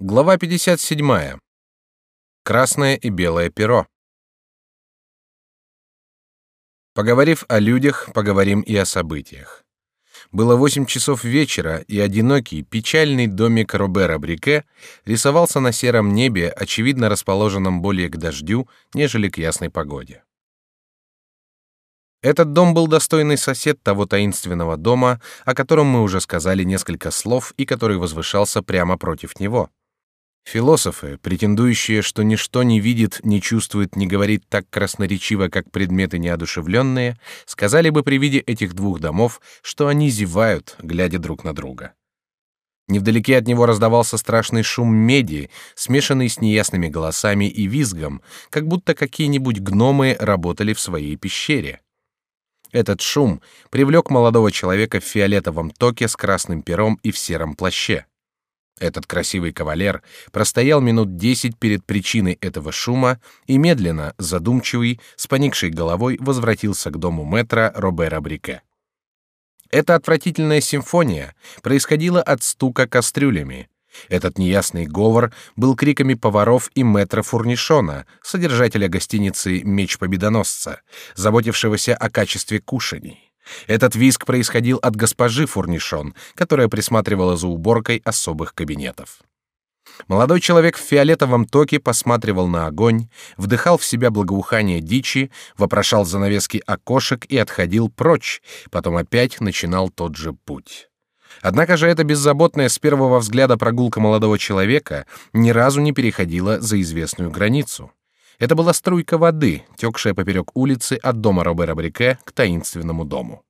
Глава 57. Красное и белое перо. Поговорив о людях, поговорим и о событиях. Было восемь часов вечера, и одинокий, печальный домик Робера Брике рисовался на сером небе, очевидно расположенном более к дождю, нежели к ясной погоде. Этот дом был достойный сосед того таинственного дома, о котором мы уже сказали несколько слов и который возвышался прямо против него. Философы, претендующие, что ничто не видит, не чувствует, не говорит так красноречиво, как предметы неодушевленные, сказали бы при виде этих двух домов, что они зевают, глядя друг на друга. Невдалеке от него раздавался страшный шум меди, смешанный с неясными голосами и визгом, как будто какие-нибудь гномы работали в своей пещере. Этот шум привлек молодого человека в фиолетовом токе с красным пером и в сером плаще. Этот красивый кавалер простоял минут десять перед причиной этого шума и медленно, задумчивый, с поникшей головой возвратился к дому метра Робера Брике. Эта отвратительная симфония происходила от стука кастрюлями. Этот неясный говор был криками поваров и метра Фурнишона, содержателя гостиницы «Меч Победоносца», заботившегося о качестве кушаний. Этот визг происходил от госпожи Фурнишон, которая присматривала за уборкой особых кабинетов. Молодой человек в фиолетовом токе посматривал на огонь, вдыхал в себя благоухание дичи, вопрошал занавески окошек и отходил прочь, потом опять начинал тот же путь. Однако же эта беззаботная с первого взгляда прогулка молодого человека ни разу не переходила за известную границу. Это была струйка воды, текшая поперек улицы от дома Робера Брике к таинственному дому.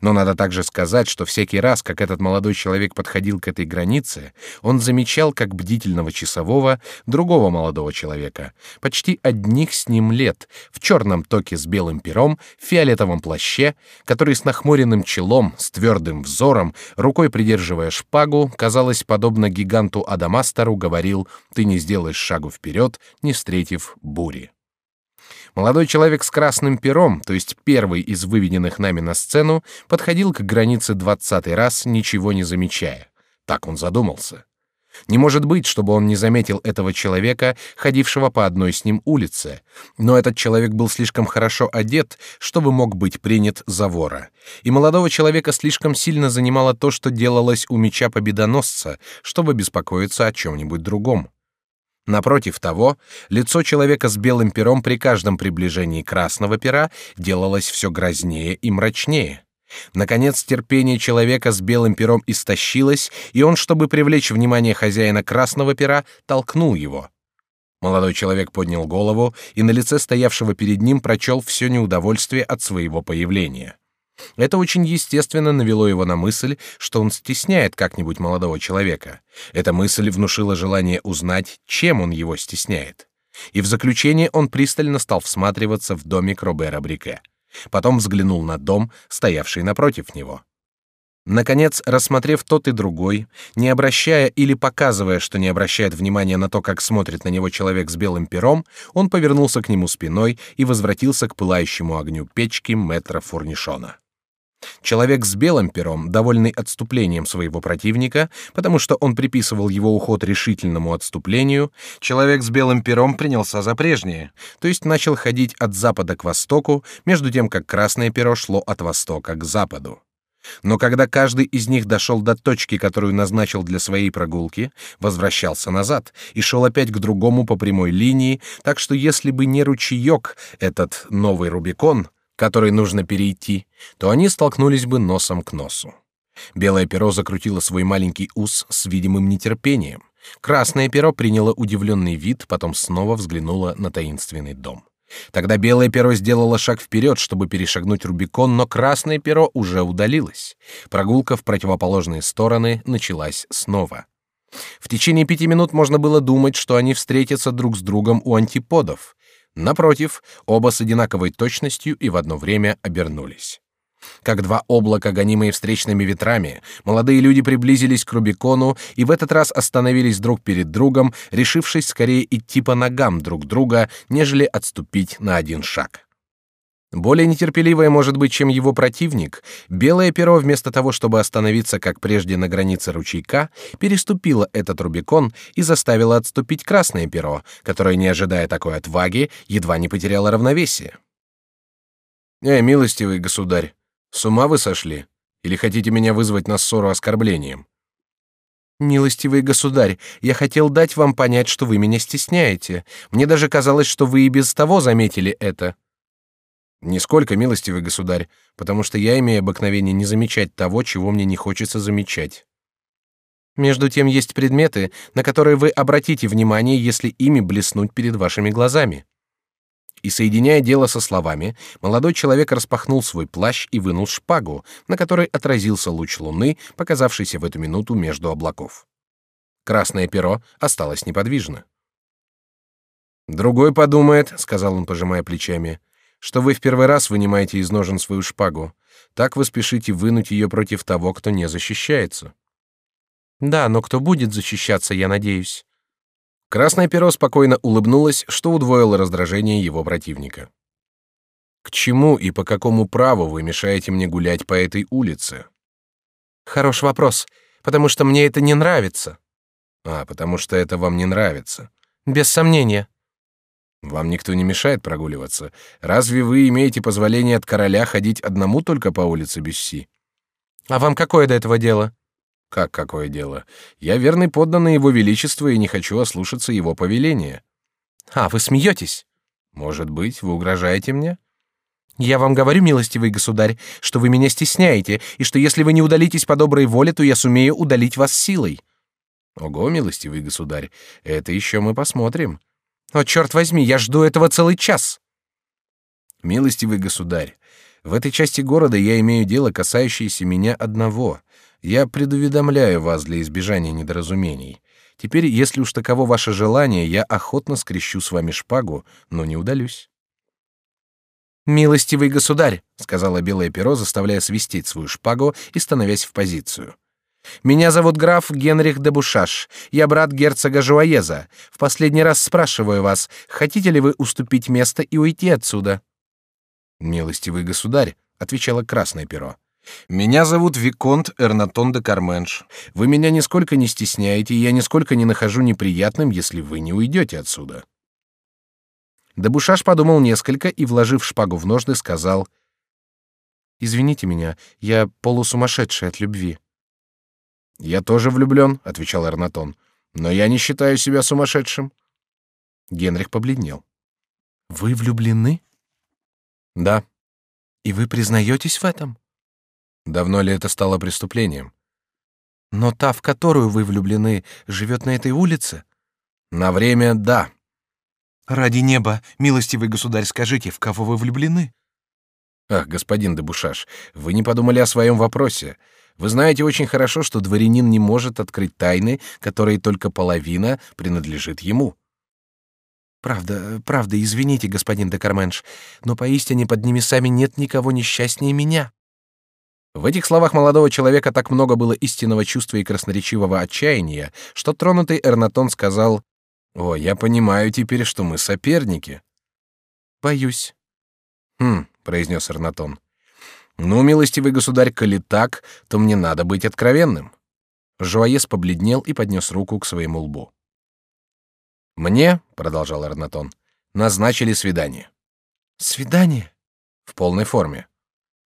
Но надо также сказать, что всякий раз, как этот молодой человек подходил к этой границе, он замечал, как бдительного часового, другого молодого человека, почти одних с ним лет, в черном токе с белым пером, фиолетовом плаще, который с нахмуренным челом, с твердым взором, рукой придерживая шпагу, казалось, подобно гиганту Адамастеру, говорил «Ты не сделаешь шагу вперед, не встретив бури». Молодой человек с красным пером, то есть первый из выведенных нами на сцену, подходил к границе двадцатый раз, ничего не замечая. Так он задумался. Не может быть, чтобы он не заметил этого человека, ходившего по одной с ним улице. Но этот человек был слишком хорошо одет, чтобы мог быть принят за вора. И молодого человека слишком сильно занимало то, что делалось у меча победоносца, чтобы беспокоиться о чем-нибудь другом. Напротив того, лицо человека с белым пером при каждом приближении красного пера делалось все грознее и мрачнее. Наконец, терпение человека с белым пером истощилось, и он, чтобы привлечь внимание хозяина красного пера, толкнул его. Молодой человек поднял голову и на лице стоявшего перед ним прочел все неудовольствие от своего появления. Это очень естественно навело его на мысль, что он стесняет как-нибудь молодого человека. Эта мысль внушила желание узнать, чем он его стесняет. И в заключение он пристально стал всматриваться в домик Робера Брике. Потом взглянул на дом, стоявший напротив него. Наконец, рассмотрев тот и другой, не обращая или показывая, что не обращает внимания на то, как смотрит на него человек с белым пером, он повернулся к нему спиной и возвратился к пылающему огню печки метра Фурнишона. Человек с белым пером, довольный отступлением своего противника, потому что он приписывал его уход решительному отступлению, человек с белым пером принялся за прежнее, то есть начал ходить от запада к востоку, между тем как красное перо шло от востока к западу. Но когда каждый из них дошел до точки, которую назначил для своей прогулки, возвращался назад и шел опять к другому по прямой линии, так что если бы не ручеек, этот новый Рубикон, который нужно перейти, то они столкнулись бы носом к носу. Белое перо закрутило свой маленький ус с видимым нетерпением. Красное перо приняло удивленный вид, потом снова взглянуло на таинственный дом. Тогда белое перо сделало шаг вперед, чтобы перешагнуть Рубикон, но красное перо уже удалилось. Прогулка в противоположные стороны началась снова. В течение пяти минут можно было думать, что они встретятся друг с другом у антиподов, Напротив, оба с одинаковой точностью и в одно время обернулись. Как два облака, гонимые встречными ветрами, молодые люди приблизились к Рубикону и в этот раз остановились друг перед другом, решившись скорее идти по ногам друг друга, нежели отступить на один шаг. Более нетерпеливое может быть, чем его противник, белое перо вместо того, чтобы остановиться, как прежде, на границе ручейка, переступило этот Рубикон и заставило отступить красное перо, которое, не ожидая такой отваги, едва не потеряло равновесие. «Эй, милостивый государь, с ума вы сошли? Или хотите меня вызвать на ссору оскорблением?» «Милостивый государь, я хотел дать вам понять, что вы меня стесняете. Мне даже казалось, что вы и без того заметили это». Нисколько, милостивый государь, потому что я имею обыкновение не замечать того, чего мне не хочется замечать. Между тем есть предметы, на которые вы обратите внимание, если ими блеснуть перед вашими глазами. И соединяя дело со словами, молодой человек распахнул свой плащ и вынул шпагу, на которой отразился луч луны, показавшийся в эту минуту между облаков. Красное перо осталось неподвижно. Другой подумает, сказал он, пожимая плечами, что вы в первый раз вынимаете из ножен свою шпагу. Так вы спешите вынуть ее против того, кто не защищается. Да, но кто будет защищаться, я надеюсь. Красное перо спокойно улыбнулось, что удвоило раздражение его противника. К чему и по какому праву вы мешаете мне гулять по этой улице? Хороший вопрос, потому что мне это не нравится. А, потому что это вам не нравится. Без сомнения. Вам никто не мешает прогуливаться. Разве вы имеете позволение от короля ходить одному только по улице Бюсси? А вам какое до этого дело? Как какое дело? Я верный подданный его величеству и не хочу ослушаться его повеления. А, вы смеетесь? Может быть, вы угрожаете мне? Я вам говорю, милостивый государь, что вы меня стесняете, и что если вы не удалитесь по доброй воле, то я сумею удалить вас силой. Ого, милостивый государь, это еще мы посмотрим. О, черт возьми, я жду этого целый час. Милостивый государь, в этой части города я имею дело, касающееся меня одного. Я предуведомляю вас для избежания недоразумений. Теперь, если уж таково ваше желание, я охотно скрещу с вами шпагу, но не удалюсь. Милостивый государь, сказала белое перо, заставляя свистеть свою шпагу и становясь в позицию. Меня зовут граф Генрих де Бушаш. Я брат герцога Жуаеза. В последний раз спрашиваю вас, хотите ли вы уступить место и уйти отсюда? Милостивый государь, отвечало красное перо. Меня зовут виконт Эрнатон де Карменш. Вы меня нисколько не стесняете, и я нисколько не нахожу неприятным, если вы не уйдете отсюда. Дебушаш подумал несколько и, вложив шпагу в ножны, сказал: "Извините меня, я полусумасшедший от любви". Я тоже влюблен, отвечал Эрнатон, но я не считаю себя сумасшедшим. Генрих побледнел. Вы влюблены? Да. И вы признаетесь в этом? Давно ли это стало преступлением? Но та, в которую вы влюблены, живет на этой улице? На время, да. Ради неба, милостивый государь, скажите, в кого вы влюблены? Ах, господин Дебушаш, вы не подумали о своем вопросе. Вы знаете очень хорошо, что дворянин не может открыть тайны, которые только половина принадлежит ему. Правда, правда, извините, господин де Карменш, но поистине под небесами нет никого несчастнее меня. В этих словах молодого человека так много было истинного чувства и красноречивого отчаяния, что тронутый Эрнатон сказал: "О, я понимаю теперь, что мы соперники". Боюсь. Хм, произнес Эрнатон. Ну, милостивый государь, коли так, то мне надо быть откровенным. Жуаес побледнел и поднес руку к своему лбу. Мне, продолжал Эрнатон, назначили свидание. Свидание? В полной форме.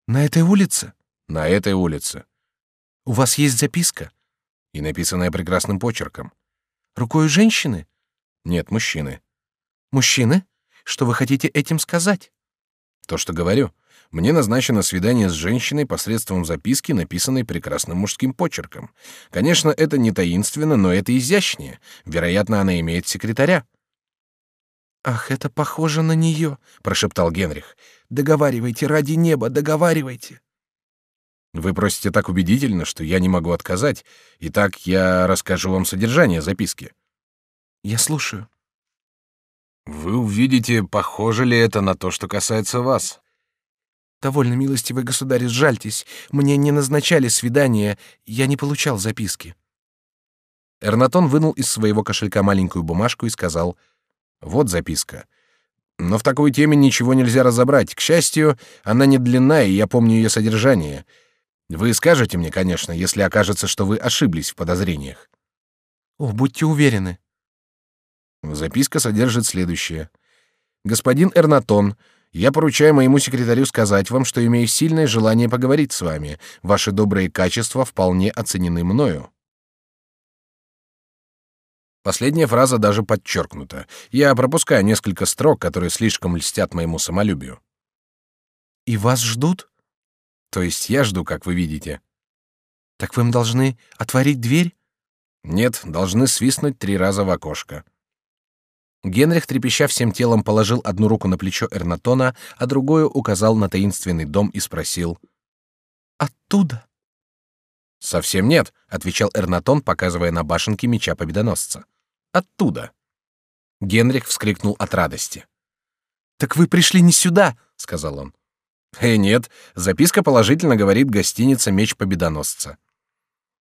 На этой улице? На этой улице. У вас есть записка? И написанная прекрасным почерком. Рукой женщины? Нет, мужчины. Мужчины? Что вы хотите этим сказать? То, что говорю. Мне назначено свидание с женщиной посредством записки, написанной прекрасным мужским почерком. Конечно, это не таинственно, но это изящнее. Вероятно, она имеет секретаря. Ах, это похоже на нее, прошептал Генрих. Договаривайте ради неба, договаривайте. Вы просите так убедительно, что я не могу отказать. Итак, я расскажу вам содержание записки. Я слушаю. Вы увидите, похоже ли это на то, что касается вас. Довольно, милостивый государь, сжальтесь. Мне не назначали свидания, я не получал записки. Эрнатон вынул из своего кошелька маленькую бумажку и сказал: "Вот записка. Но в такой теме ничего нельзя разобрать. К счастью, она не длинная, и я помню ее содержание. Вы скажете мне, конечно, если окажется, что вы ошиблись в подозрениях. О, будьте уверены. Записка содержит следующее: господин Эрнатон, я поручаю моему секретарю сказать вам, что имею сильное желание поговорить с вами. Ваши добрые качества вполне оценены мною. Последняя фраза даже подчеркнута. Я пропускаю несколько строк, которые слишком льстят моему самолюбию. И вас ждут? То есть я жду, как вы видите. Так вы им должны отворить дверь? Нет, должны свистнуть три раза в окошко. Генрих, трепеща всем телом, положил одну руку на плечо Эрнатона, а другую указал на таинственный дом и спросил: "Оттуда?" Совсем нет, отвечал Эрнатон, показывая на башенки меча победоносца. Оттуда. Генрих вскрикнул от радости. Так вы пришли не сюда, сказал он. Э, нет, записка положительно говорит гостиница Меч Победоносца.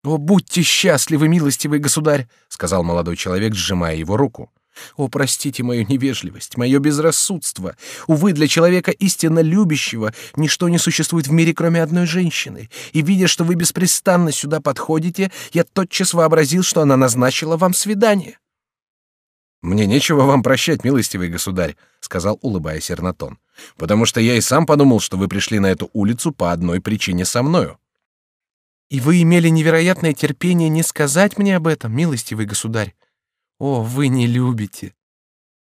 О, будьте счастливы, милостивый государь, сказал молодой человек, сжимая его руку. О, простите мою невежливость, мое безрассудство. Увы, для человека истинно любящего ничто не существует в мире, кроме одной женщины. И видя, что вы беспрестанно сюда подходите, я тотчас вообразил, что она назначила вам свидание. Мне нечего вам прощать, милостивый государь, сказал, улыбаясь Эрнатон, потому что я и сам подумал, что вы пришли на эту улицу по одной причине со мною. И вы имели невероятное терпение не сказать мне об этом, милостивый государь. О, вы не любите.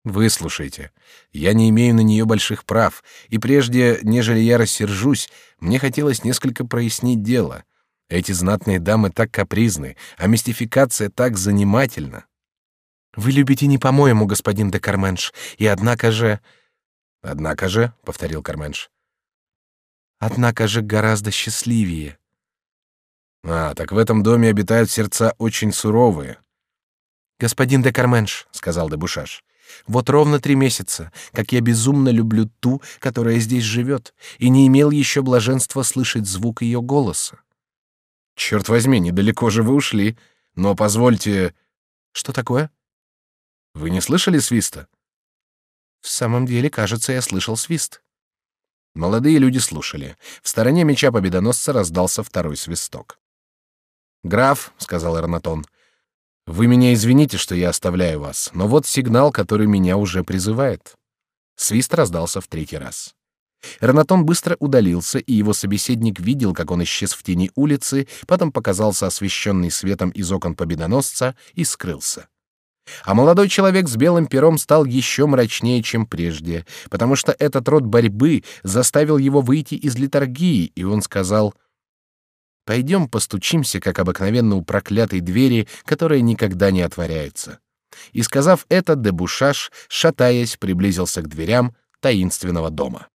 Выслушайте, я не имею на нее больших прав, и прежде, нежели я рассержусь, мне хотелось несколько прояснить дело. Эти знатные дамы так капризны, а мистификация так занимательна. Вы любите не по-моему, господин де Карменш, и однако же... Однако же, — повторил Карменш. Однако же гораздо счастливее. А, так в этом доме обитают сердца очень суровые. Господин де Карменш, сказал де Бушаш, вот ровно три месяца, как я безумно люблю ту, которая здесь живет, и не имел еще блаженства слышать звук ее голоса. Черт возьми, недалеко же вы ушли. Но позвольте. Что такое? Вы не слышали свиста? В самом деле, кажется, я слышал свист. Молодые люди слушали. В стороне меча победоносца раздался второй свисток. Граф, сказал Эрнатон, вы меня извините, что я оставляю вас, но вот сигнал, который меня уже призывает. Свист раздался в третий раз. Эрнатон быстро удалился, и его собеседник видел, как он исчез в тени улицы, потом показался освещенный светом из окон победоносца и скрылся. А молодой человек с белым пером стал еще мрачнее, чем прежде, потому что этот род борьбы заставил его выйти из литургии, и он сказал — Пойдем постучимся, как обыкновенно, у проклятой двери, которая никогда не отворяется. И сказав это, Дебушаш, шатаясь, приблизился к дверям таинственного дома.